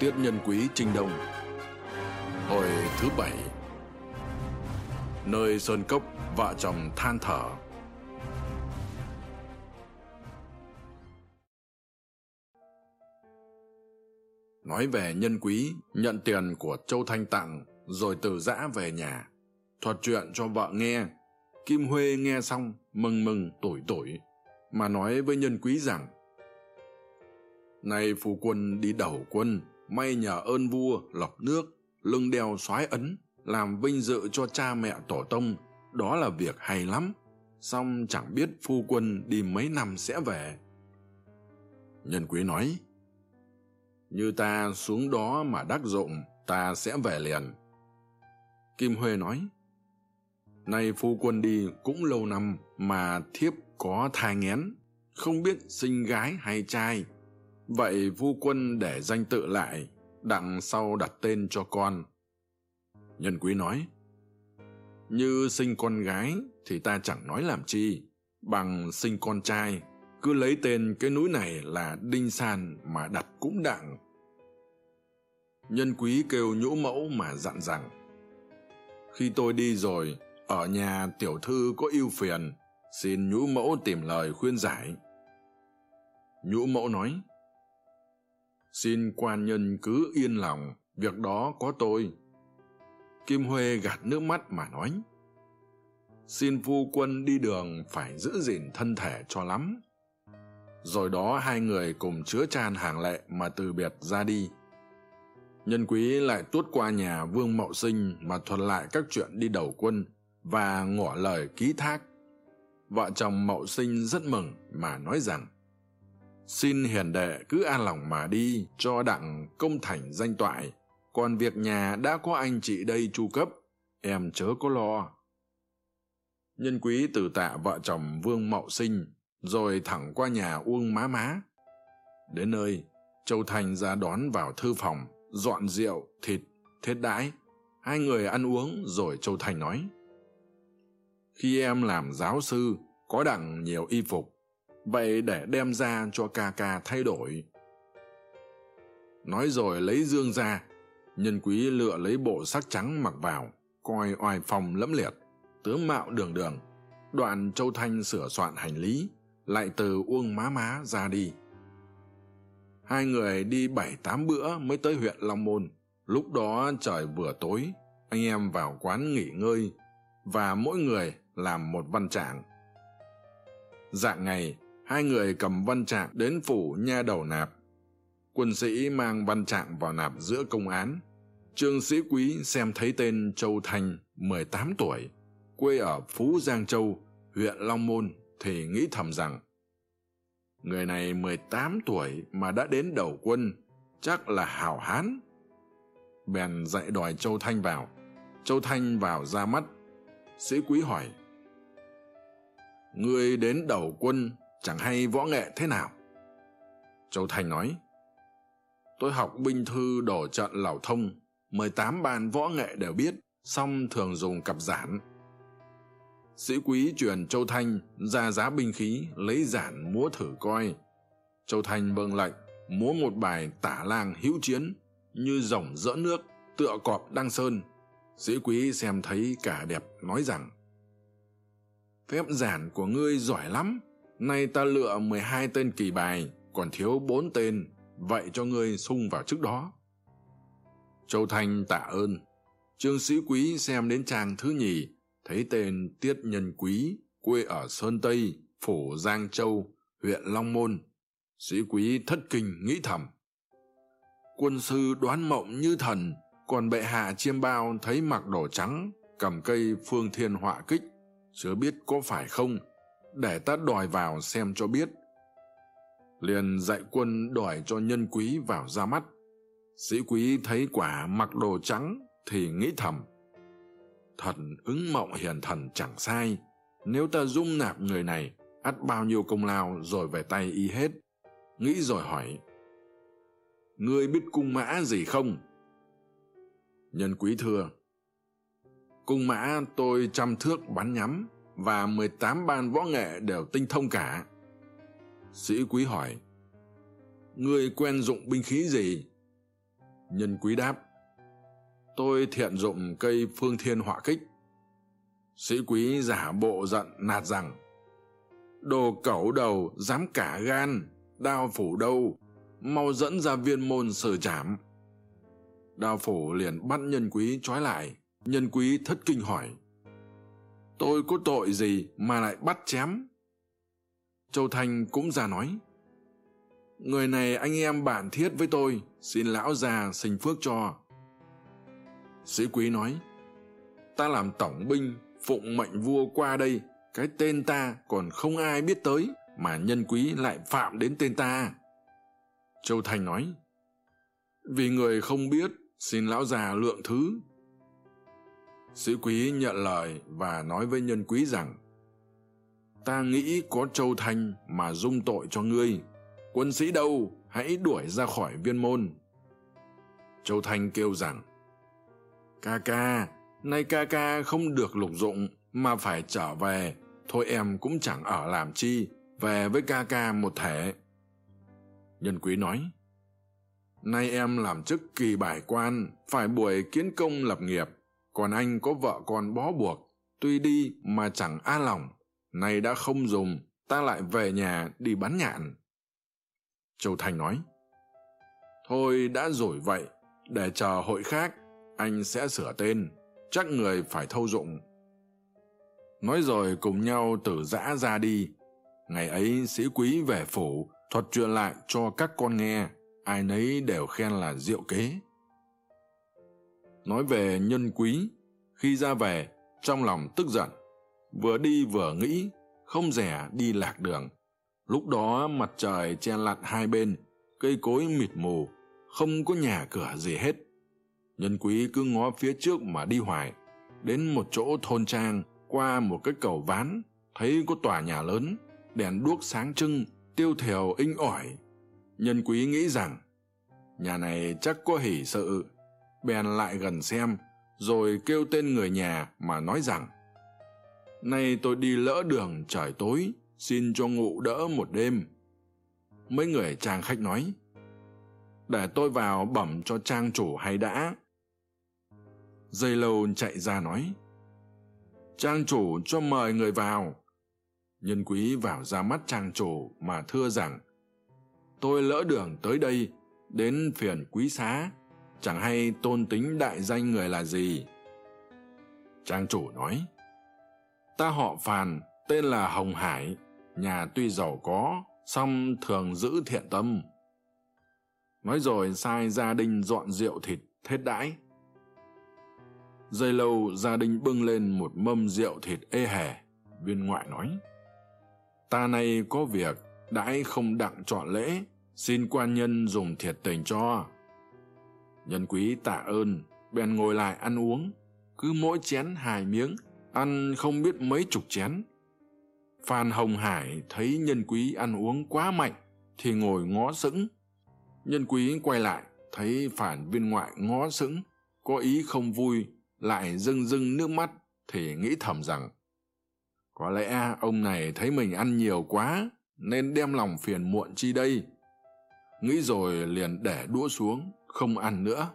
Tiết Nhân Quý Trinh Đông Hồi thứ bảy Nơi Sơn Cốc vợ chồng than thở Nói về nhân quý, nhận tiền của Châu Thanh tặng, rồi từ giã về nhà. Thuật chuyện cho vợ nghe. Kim Huê nghe xong, mừng mừng, tủi tủi, mà nói với nhân quý rằng, Này phu quân đi đầu quân, may nhờ ơn vua lọc nước, lưng đeo soái ấn, làm vinh dự cho cha mẹ tổ tông. Đó là việc hay lắm. Song chẳng biết phu quân đi mấy năm sẽ về. Nhân quý nói, như ta xuống đó mà đắc dụng, ta sẽ về liền. Kim huê nói, nay phu quân đi cũng lâu năm mà thiếp có thai nghén, không biết sinh gái hay trai vậy vu quân để danh tự lại, đặng sau đặt tên cho con. Nhân quý nói, như sinh con gái thì ta chẳng nói làm chi, bằng sinh con trai, cứ lấy tên cái núi này là đinh san mà đặt cũng đặng. Nhân quý kêu nhũ mẫu mà dặn rằng, khi tôi đi rồi, ở nhà tiểu thư có ưu phiền, xin nhũ mẫu tìm lời khuyên giải. Nhũ mẫu nói xin quan nhân cứ yên lòng, việc đó có tôi. Kim huê gạt nước mắt mà nói, xin phu quân đi đường phải giữ gìn thân thể cho lắm. Rồi đó hai người cùng chứa chan hàng lệ mà từ biệt ra đi. Nhân quý lại tuốt qua nhà vương mậu sinh mà thuật lại các chuyện đi đầu quân và ngỏ lời ký thác. Vợ chồng mậu sinh rất mừng mà nói rằng xin hiền đệ, cứ an lòng mà đi, cho đặng công thành danh toại. Còn việc nhà đã có anh chị đây chu cấp, em chớ có lo. Nhân quý từ tạ vợ chồng vương mậu sinh, rồi thẳng qua nhà uông má má. Đến nơi, châu thành ra đón vào thư phòng, dọn rượu, thịt, thết đãi. Hai người ăn uống rồi châu thành nói. Khi em làm giáo sư, có đặng nhiều y phục vậy để đem ra cho ca ca thay đổi. Nói rồi lấy dương ra, nhân quý lựa lấy bộ sắc trắng mặc vào, coi oai phong lẫm liệt, tướng mạo đường đường. Đoạn châu thanh sửa soạn hành lý, lại từ uông má má ra đi. Hai người đi bảy tám bữa mới tới huyện long môn. Lúc đó trời vừa tối, anh em vào quán nghỉ ngơi và mỗi người làm một văn trạng. Dạng ngày hai người cầm văn trạng đến phủ nha đầu nạp. Quân sĩ mang văn trạng vào nạp giữa công án. Trương sĩ quý xem thấy tên châu thanh mười tám tuổi, quê ở phú giang châu, huyện long môn, thì nghĩ thầm rằng, người này mười tám tuổi mà đã đến đầu quân, chắc là hảo hán. Bèn dạy đòi châu thanh vào. Châu thanh vào ra mắt. Sĩ quý hỏi, người đến đầu quân chẳng hay võ nghệ thế nào. Châu thành nói, tôi học binh thư đổ trận lảo thông, mười tám bàn võ nghệ đều biết, song thường dùng cặp giản. Sĩ quý truyền châu thanh ra giá binh khí, lấy giản múa thử coi. Châu thanh vâng lệnh, múa một bài tả lang hữu chiến, như rồng rỡ nước, tựa cọp đăng sơn. Sĩ quý xem thấy cả đẹp, nói rằng, phép giản của ngươi giỏi lắm nay ta lựa mười hai tên kỳ bài, còn thiếu bốn tên, vậy cho ngươi sung vào trước đó. Châu thanh tạ ơn. Trương sĩ quý xem đến trang thứ nhì, thấy tên tiết nhân quý, quê ở sơn tây, phủ giang châu, huyện long môn. Sĩ quý thất kinh nghĩ thầm. Quân sư đoán mộng như thần, còn bệ hạ chiêm bao thấy mặc đồ trắng, cầm cây phương thiên họa kích, chưa biết có phải không? để ta đòi vào xem cho biết. Liền dạy quân đòi cho nhân quý vào ra mắt. Sĩ quý thấy quả mặc đồ trắng thì nghĩ thầm, thần ứng mộng hiền thần chẳng sai. Nếu ta dung nạp người này, ắt bao nhiêu công lao rồi về tay y hết. Nghĩ rồi hỏi, ngươi biết cung mã gì không? Nhân quý thưa, cung mã tôi chăm thước bắn nhắm và mười tám ban võ nghệ đều tinh thông cả. Sĩ quý hỏi, ngươi quen dụng binh khí gì? Nhân quý đáp, tôi thiện dụng cây phương thiên họa kích. Sĩ quý giả bộ giận nạt rằng, đồ cẩu đầu dám cả gan, đao phủ đâu, mau dẫn ra viên môn xử trảm đao phủ liền bắt nhân quý trói lại. Nhân quý thất kinh hỏi tôi có tội gì mà lại bắt chém? Châu thanh cũng ra nói. Người này anh em bản thiết với tôi, xin lão già sình phước cho. Sĩ quý nói, ta làm tổng binh, phụng mệnh vua qua đây, cái tên ta còn không ai biết tới mà nhân quý lại phạm đến tên ta. Châu Thanh nói, vì người không biết, xin lão già lượng thứ sĩ quý nhận lời và nói với nhân quý rằng, ta nghĩ có châu thanh mà dung tội cho ngươi. Quân sĩ đâu, hãy đuổi ra khỏi viên môn. Châu thanh kêu rằng, ca ca, nay ca ca không được lục dụng mà phải trở về. Thôi em cũng chẳng ở làm chi, về với ca ca một thể. Nhân quý nói, nay em làm chức kỳ bài quan, phải buổi kiến công lập nghiệp còn anh có vợ con bó buộc, tuy đi mà chẳng a lòng, nay đã không dùng, ta lại về nhà đi bắn nhạn. Châu thành nói, thôi đã rồi vậy, để chờ hội khác, anh sẽ sửa tên, chắc người phải thâu dụng. Nói rồi cùng nhau từ giã ra đi. Ngày ấy, sĩ quý về phủ thuật truyền lại cho các con nghe, ai nấy đều khen là diệu kế nói về nhân quý, khi ra về, trong lòng tức giận, vừa đi vừa nghĩ, không rẻ đi lạc đường. Lúc đó mặt trời che lặn hai bên, cây cối mịt mù, không có nhà cửa gì hết. Nhân quý cứ ngó phía trước mà đi hoài, đến một chỗ thôn trang, qua một cái cầu ván, thấy có tòa nhà lớn, đèn đuốc sáng trưng, tiêu thều inh ỏi. Nhân quý nghĩ rằng, nhà này chắc có hỷ sự bèn lại gần xem, rồi kêu tên người nhà mà nói rằng, nay tôi đi lỡ đường trời tối, xin cho ngụ đỡ một đêm. Mấy người trang khách nói, để tôi vào bẩm cho trang chủ hay đã. Dây lâu chạy ra nói, trang chủ cho mời người vào. Nhân quý vào ra mắt trang chủ mà thưa rằng, tôi lỡ đường tới đây, đến phiền quý xá chẳng hay tôn tính đại danh người là gì? Trang chủ nói, ta họ phàn, tên là hồng hải, nhà tuy giàu có, song thường giữ thiện tâm. Nói rồi sai gia đình dọn rượu thịt thết đãi. Dây lâu, gia đình bưng lên một mâm rượu thịt ê hề. Viên ngoại nói, ta nay có việc, đãi không đặng chọn lễ, xin quan nhân dùng thiệt tình cho. Nhân quý tạ ơn, bèn ngồi lại ăn uống, cứ mỗi chén hai miếng, ăn không biết mấy chục chén. Phan Hồng Hải thấy nhân quý ăn uống quá mạnh, thì ngồi ngó sững. Nhân quý quay lại, thấy phản viên ngoại ngó sững, có ý không vui, lại rưng rưng nước mắt, thì nghĩ thầm rằng, có lẽ ông này thấy mình ăn nhiều quá, nên đem lòng phiền muộn chi đây. Nghĩ rồi liền để đũa xuống, không ăn nữa.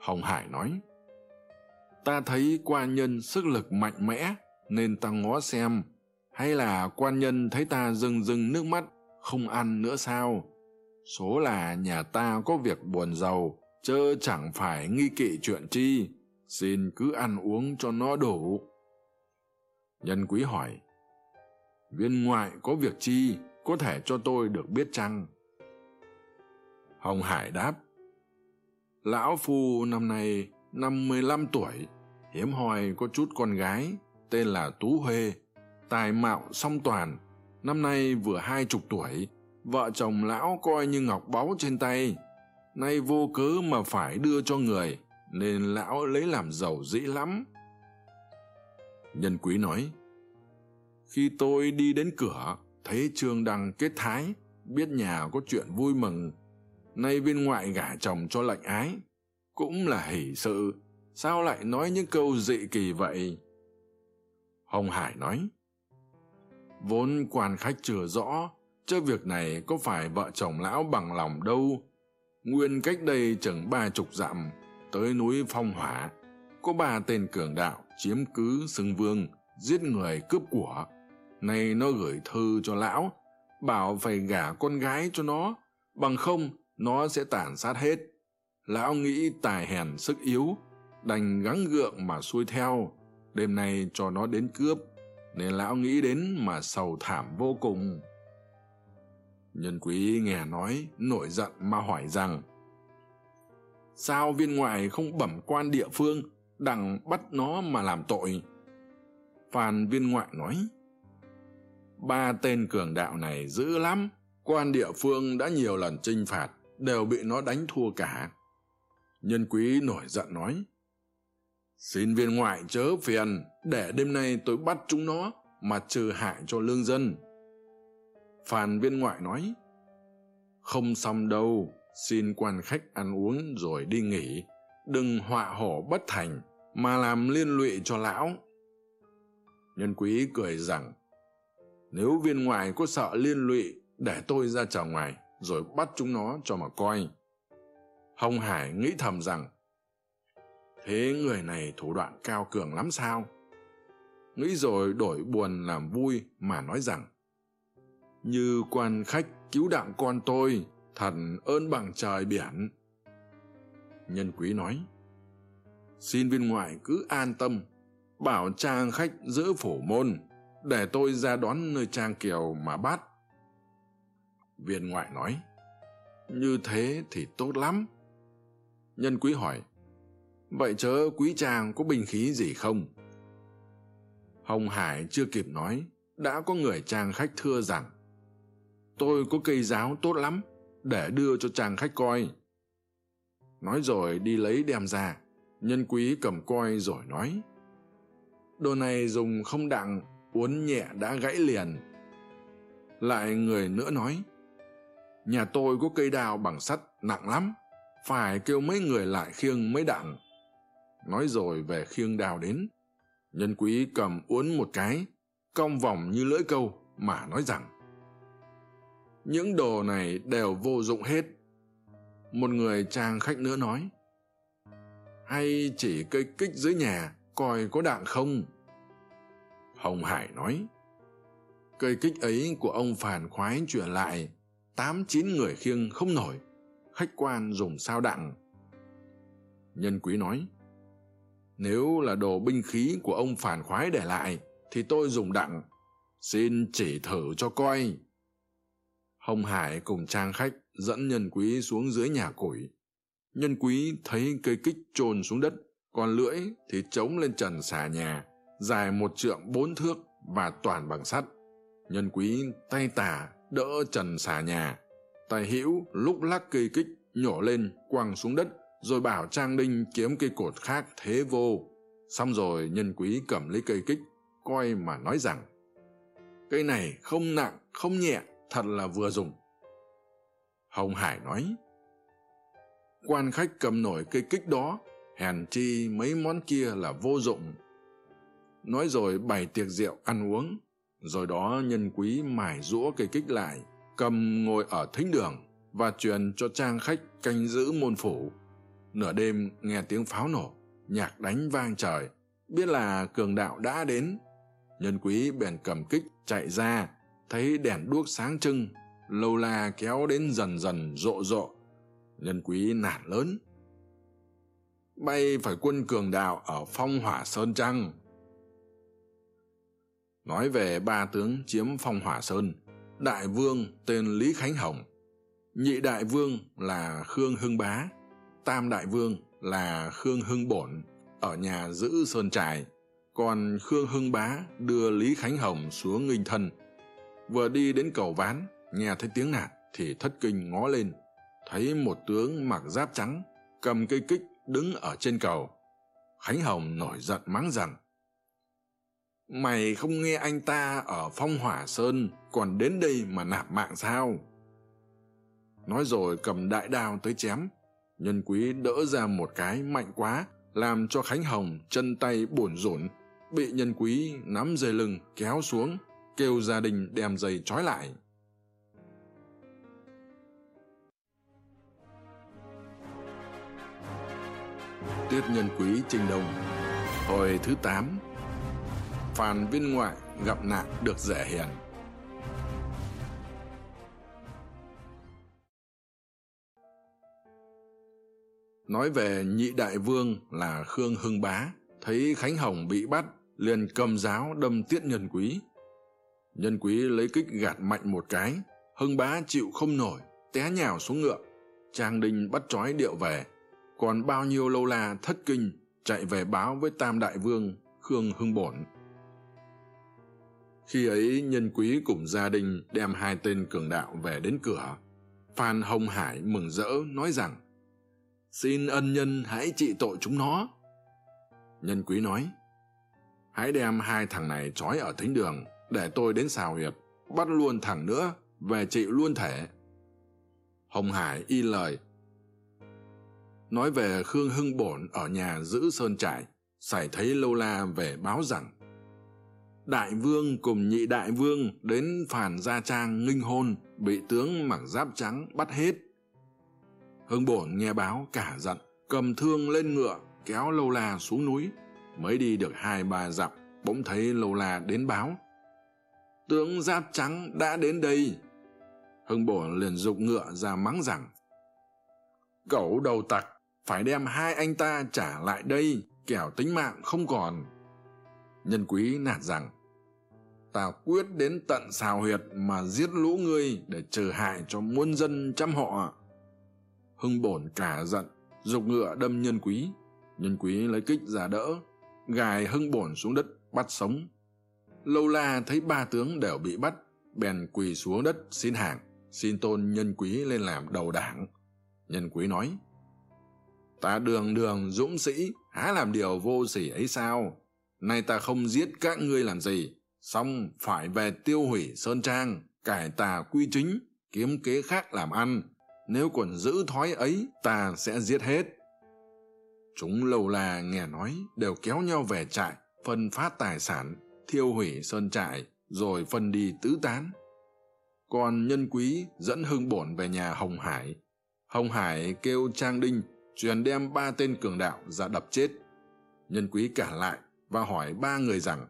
Hồng hải nói, ta thấy quan nhân sức lực mạnh mẽ nên ta ngó xem. Hay là quan nhân thấy ta rưng rưng nước mắt, không ăn nữa sao? Số là nhà ta có việc buồn giàu, chớ chẳng phải nghi kỵ chuyện chi. Xin cứ ăn uống cho nó đủ. Nhân quý hỏi, viên ngoại có việc chi? Có thể cho tôi được biết chăng? Hồng hải đáp lão phu năm nay năm mươi lăm tuổi, hiếm hoi có chút con gái, tên là tú huê, tài mạo song toàn, năm nay vừa hai chục tuổi, vợ chồng lão coi như ngọc báu trên tay. Nay vô cớ mà phải đưa cho người, nên lão lấy làm giàu dĩ lắm. Nhân quý nói, khi tôi đi đến cửa, thấy trương đăng kết thái, biết nhà có chuyện vui mừng nay bên ngoại gả chồng cho lạnh ái. Cũng là hỷ sự. Sao lại nói những câu dị kỳ vậy? Hồng hải nói, vốn quan khách chưa rõ chứ việc này có phải vợ chồng lão bằng lòng đâu. Nguyên cách đây chừng ba chục dặm, tới núi phong hỏa, có ba tên cường đạo chiếm cứ xưng vương, giết người cướp của. Nay nó gửi thư cho lão, bảo phải gả con gái cho nó. Bằng không nó sẽ tàn sát hết. Lão nghĩ tài hèn, sức yếu, đành gắng gượng mà xuôi theo, đêm nay cho nó đến cướp, nên lão nghĩ đến mà sầu thảm vô cùng. Nhân quý nghe nói, nổi giận mà hỏi rằng, sao viên ngoại không bẩm quan địa phương đặng bắt nó mà làm tội? Phan viên ngoại nói, ba tên cường đạo này dữ lắm, quan địa phương đã nhiều lần chinh phạt đều bị nó đánh thua cả. Nhân quý nổi giận nói, xin viên ngoại chớ phiền, để đêm nay tôi bắt chúng nó mà trừ hại cho lương dân. Phàn viên ngoại nói, không xong đâu, xin quan khách ăn uống rồi đi nghỉ, đừng họa hổ bất thành mà làm liên lụy cho lão. Nhân quý cười rằng, nếu viên ngoại có sợ liên lụy, để tôi ra chào ngoài rồi bắt chúng nó cho mà coi. Hồng hải nghĩ thầm rằng, thế người này thủ đoạn cao cường lắm sao? Nghĩ rồi đổi buồn làm vui mà nói rằng, như quan khách cứu đạm con tôi, thật ơn bằng trời biển. Nhân quý nói, xin viên ngoại cứ an tâm, bảo trang khách giữ phổ môn, để tôi ra đón nơi trang kiều mà bắt viên ngoại nói, như thế thì tốt lắm. Nhân quý hỏi, vậy chớ quý chàng có bình khí gì không? Hồng hải chưa kịp nói, đã có người trang khách thưa rằng, tôi có cây giáo tốt lắm, để đưa cho chàng khách coi. Nói rồi đi lấy đem ra, nhân quý cầm coi rồi nói, đồ này dùng không đặng, uốn nhẹ đã gãy liền. Lại người nữa nói nhà tôi có cây đao bằng sắt nặng lắm, phải kêu mấy người lại khiêng mấy đặng nói rồi về khiêng đào đến. Nhân quý cầm uốn một cái, cong vòng như lưỡi câu mà nói rằng, những đồ này đều vô dụng hết. Một người chàng khách nữa nói, hay chỉ cây kích dưới nhà, coi có đạn không? Hồng hải nói, cây kích ấy của ông phản khoái chuyển lại tám chín người khiêng không nổi, khách quan dùng sao đặng. Nhân quý nói, nếu là đồ binh khí của ông phản khoái để lại, thì tôi dùng đặng. Xin chỉ thử cho coi. Hồng hải cùng trang khách dẫn nhân quý xuống dưới nhà củi. Nhân quý thấy cây kích chôn xuống đất, còn lưỡi thì chống lên trần xà nhà, dài một trượng bốn thước và toàn bằng sắt. Nhân quý tay tả đỡ trần xà nhà. Tài hữu lúc lắc cây kích, nhổ lên, quăng xuống đất, rồi bảo trang đinh kiếm cây cột khác thế vô. Xong rồi nhân quý cầm lấy cây kích, coi mà nói rằng, cây này không nặng, không nhẹ, thật là vừa dùng. Hồng hải nói, quan khách cầm nổi cây kích đó, hèn chi mấy món kia là vô dụng. Nói rồi bày tiệc rượu ăn uống rồi đó nhân quý mải rũa cây kích lại, cầm ngồi ở thính đường và truyền cho trang khách canh giữ môn phủ. Nửa đêm nghe tiếng pháo nổ, nhạc đánh vang trời, biết là cường đạo đã đến. Nhân quý bèn cầm kích chạy ra, thấy đèn đuốc sáng trưng, lâu la kéo đến dần dần rộ rộ. Nhân quý nản lớn, bay phải quân cường đạo ở phong hỏa sơn trăng nói về ba tướng chiếm phong hỏa sơn. Đại vương tên lý khánh hồng, nhị đại vương là khương hưng bá, tam đại vương là khương hưng bổn ở nhà giữ sơn trại còn khương hưng bá đưa lý khánh hồng xuống nghinh thân. Vừa đi đến cầu ván, nghe thấy tiếng nạt thì thất kinh ngó lên. Thấy một tướng mặc giáp trắng, cầm cây kích đứng ở trên cầu. Khánh hồng nổi giận mắng rằng mày không nghe anh ta ở phong hỏa sơn còn đến đây mà nạp mạng sao? Nói rồi cầm đại đao tới chém. Nhân quý đỡ ra một cái mạnh quá, làm cho khánh hồng chân tay bổn rổn bị nhân quý nắm dây lưng kéo xuống, kêu gia đình đem dây trói lại. Tiết nhân quý trình Đông hồi thứ tám phàn viên ngoại gặp nạn được dễ hiền. Nói về nhị đại vương là Khương Hưng Bá, thấy Khánh Hồng bị bắt, liền cầm giáo đâm tiết nhân quý. Nhân quý lấy kích gạt mạnh một cái, Hưng Bá chịu không nổi, té nhào xuống ngựa. Trang Đinh bắt trói điệu về, còn bao nhiêu lâu la thất kinh chạy về báo với Tam Đại Vương Khương Hưng Bổn khi ấy, nhân quý cùng gia đình đem hai tên cường đạo về đến cửa. Phan hồng hải mừng rỡ nói rằng, xin ân nhân hãy trị tội chúng nó. Nhân quý nói, hãy đem hai thằng này trói ở thính đường để tôi đến xào hiệp, bắt luôn thằng nữa, về trị luôn thể. Hồng hải y lời, nói về khương hưng bổn ở nhà giữ sơn trại sải thấy lâu la về báo rằng đại vương cùng nhị đại vương đến phản gia trang nghinh hôn, bị tướng mặc giáp trắng bắt hết. Hưng bổn nghe báo cả giận, cầm thương lên ngựa, kéo lâu la xuống núi. Mới đi được hai ba dặm, bỗng thấy lâu la đến báo. Tướng giáp trắng đã đến đây. Hưng bổn liền g ngựa ra mắng rằng cẩu đầu tặc, phải đem hai anh ta trả lại đây, kẻo tính mạng không còn. Nhân quý nạt rằng ta quyết đến tận xào huyệt mà giết lũ ngươi để trừ hại cho muôn dân trăm họ. Hưng bổn cả giận g ngựa đâm nhân quý. Nhân quý lấy kích ra đỡ, gài hưng bổn xuống đất bắt sống. Lâu la thấy ba tướng đều bị bắt, bèn quỳ xuống đất xin hàng xin tôn nhân quý lên làm đầu đảng. Nhân quý nói, ta đường đường dũng sĩ, há làm điều vô s ỉ ấy sao? Nay ta không giết các ngươi làm gì? xong phải về tiêu hủy sơn trang, cải tà quy chính, kiếm kế khác làm ăn. Nếu còn giữ thói ấy, ta sẽ giết hết. Chúng lâu là nghe nói, đều kéo nhau về trại, phân phát tài sản, thiêu hủy sơn trại, rồi phân đi tứ tán. Còn nhân quý dẫn hưng bổn về nhà hồng hải. Hồng hải kêu trang đinh, truyền đem ba tên cường đạo ra đập chết. Nhân quý cả lại và hỏi ba người rằng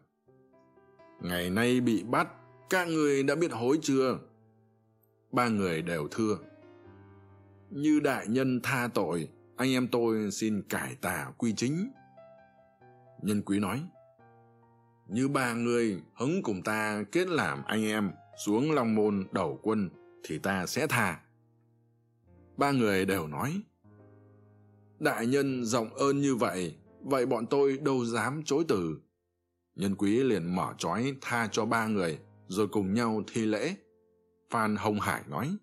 ngày nay bị bắt các người đã biết hối chưa? Ba người đều thưa. Như đại nhân tha tội, anh em tôi xin cải tà quy chính. Nhân quý nói, như ba người hứng cùng ta kết làm anh em xuống long môn đầu quân thì ta sẽ tha. Ba người đều nói, đại nhân rộng ơn như vậy vậy bọn tôi đâu dám chối từ nhân quý liền mở trói tha cho ba người, rồi cùng nhau thi lễ. Phan hồng hải nói,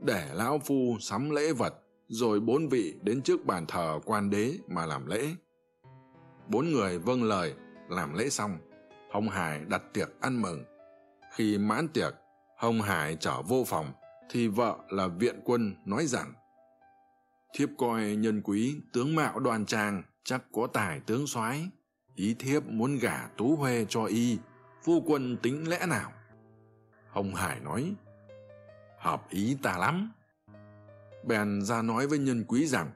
để lão phu sắm lễ vật, rồi bốn vị đến trước bàn thờ quan đế mà làm lễ. Bốn người vâng lời, làm lễ xong, hồng hải đặt tiệc ăn mừng. Khi mãn tiệc, hồng hải trở vô phòng, thì vợ là viện quân nói rằng, thiếp coi nhân quý tướng mạo đoan trang, chắc có tài tướng soái ý thiếp muốn gả tú huê cho y, phu quân tính lẽ nào? Hồng hải nói, hợp ý ta lắm. Bèn ra nói với nhân quý rằng,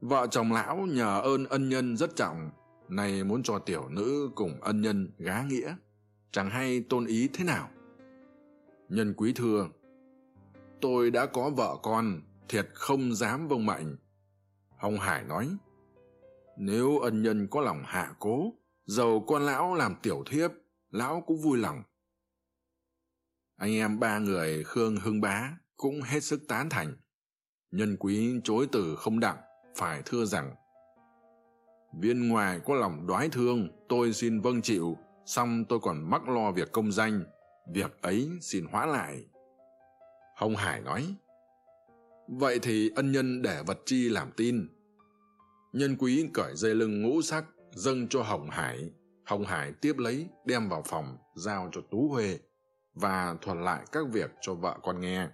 vợ chồng lão nhờ ơn ân nhân rất trọng, nay muốn cho tiểu nữ cùng ân nhân gá nghĩa, chẳng hay tôn ý thế nào? Nhân quý thưa, tôi đã có vợ con, thiệt không dám vâng mệnh. Hồng hải nói nếu ân nhân có lòng hạ cố dầu con lão làm tiểu thiếp, lão cũng vui lòng. Anh em ba người khương hưng bá cũng hết sức tán thành. Nhân quý chối từ không đặng, phải thưa rằng, viên ngoài có lòng đoái thương, tôi xin vâng chịu, xong tôi còn mắc lo việc công danh, việc ấy xin hoãn lại. Hồng hải nói, vậy thì ân nhân để vật chi làm tin nhân quý cởi dây lưng ngũ sắc, dâng cho hồng hải. Hồng hải tiếp lấy, đem vào phòng, giao cho tú huê và thuật lại các việc cho vợ con nghe.